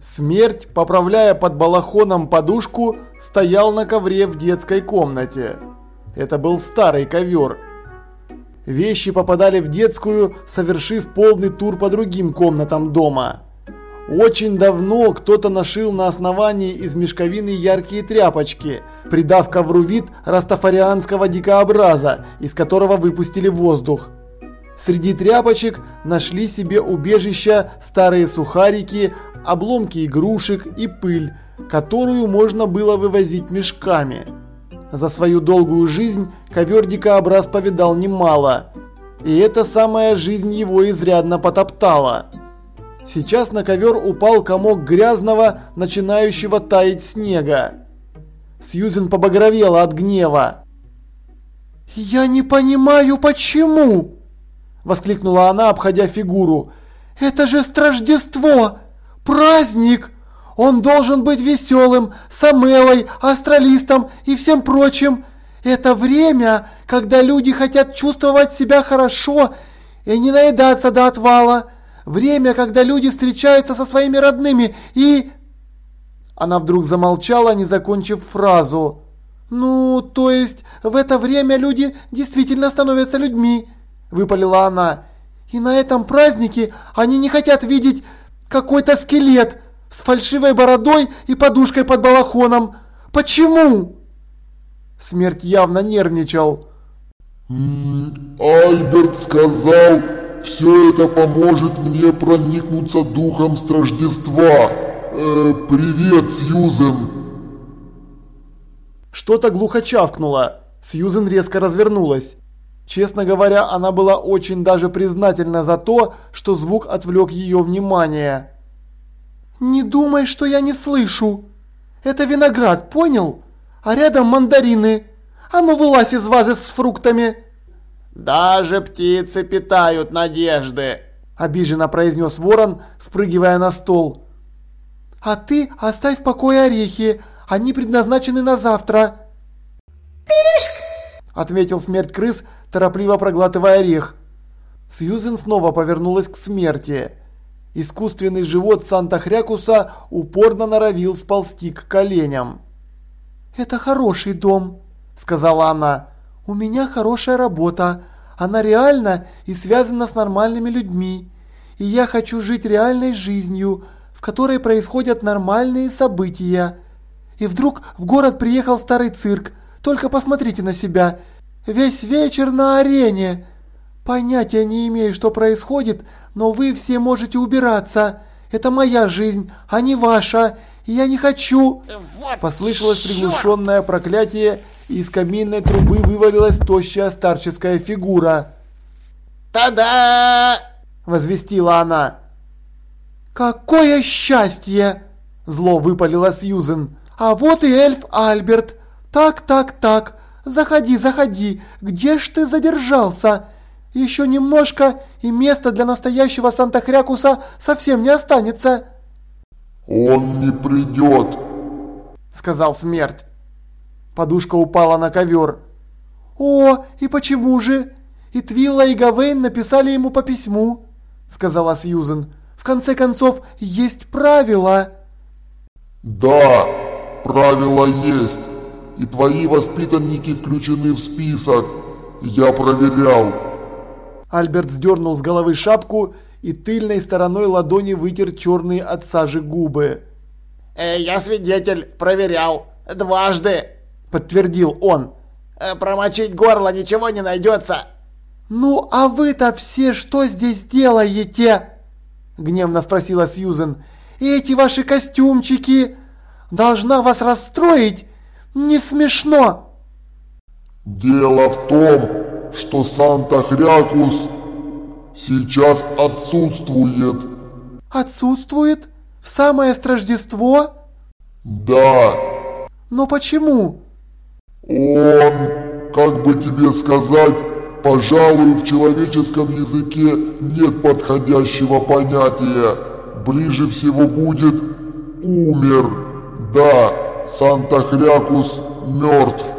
Смерть, поправляя под балахоном подушку, стоял на ковре в детской комнате. Это был старый ковер. Вещи попадали в детскую, совершив полный тур по другим комнатам дома. Очень давно кто-то нашил на основании из мешковины яркие тряпочки, придав ковру вид растафарианского дикообраза, из которого выпустили воздух. Среди тряпочек нашли себе убежища старые сухарики, обломки игрушек и пыль, которую можно было вывозить мешками. За свою долгую жизнь ковер дикообраз повидал немало, и эта самая жизнь его изрядно потоптала. Сейчас на ковер упал комок грязного, начинающего таять снега. Сьюзен побагровела от гнева. «Я не понимаю, почему!» Воскликнула она, обходя фигуру. «Это же Страждество! Праздник! Он должен быть веселым, с астралистом и всем прочим. Это время, когда люди хотят чувствовать себя хорошо и не наедаться до отвала. Время, когда люди встречаются со своими родными и...» Она вдруг замолчала, не закончив фразу. «Ну, то есть, в это время люди действительно становятся людьми», – выпалила она. «И на этом празднике они не хотят видеть какой-то скелет с фальшивой бородой и подушкой под балахоном. Почему?» Смерть явно нервничал. «Альберт сказал, все это поможет мне проникнуться духом страждества. Э, привет, Сьюзен!» Что-то глухо чавкнуло. Сьюзен резко развернулась. Честно говоря, она была очень даже признательна за то, что звук отвлек ее внимание. «Не думай, что я не слышу. Это виноград, понял? А рядом мандарины. А ну вылазь из вазы с фруктами!» «Даже птицы питают надежды», – обиженно произнес ворон, спрыгивая на стол. «А ты оставь в покое орехи, они предназначены на завтра». «Пишк!» – отметил смерть крыс, торопливо проглатывая орех. Сьюзен снова повернулась к смерти. Искусственный живот Санта-Хрякуса упорно норовил сползти к коленям. «Это хороший дом», – сказала она. «У меня хорошая работа. Она реальна и связана с нормальными людьми. И я хочу жить реальной жизнью, в которой происходят нормальные события. И вдруг в город приехал старый цирк. Только посмотрите на себя. Весь вечер на арене. Понятия не имею, что происходит, но вы все можете убираться. Это моя жизнь, а не ваша. И я не хочу. Вот Послышалось приглушенное проклятие, и из каминной трубы вывалилась тощая старческая фигура. Та-да! Возвестила она. «Какое счастье!» Зло выпалила Сьюзен. «А вот и эльф Альберт. Так, так, так. Заходи, заходи. Где ж ты задержался? Еще немножко, и места для настоящего Санта-Хрякуса совсем не останется», «Он не придет!» сказал смерть. Подушка упала на ковер. «О, и почему же? И Твилла, и Гавейн написали ему по письму», сказала Сьюзен. «В конце концов, есть правила». «Да, правила есть, и твои воспитанники включены в список. Я проверял». Альберт сдернул с головы шапку и тыльной стороной ладони вытер черные от сажи губы. Э, я свидетель, проверял. Дважды. Подтвердил он. Э, промочить горло ничего не найдется. «Ну, а вы-то все что здесь делаете?» Гневно спросила Сьюзен. «И эти ваши костюмчики? Должна вас расстроить? Не смешно!» Дело в том, что Санта-Хрякус сейчас отсутствует. «Отсутствует? В самое Страждество? Да, Но почему?» он, как бы тебе сказать, пожалуй, в человеческом языке нет подходящего понятия. Ближе всего будет «умер». Да, Санта-Хрякус мертв.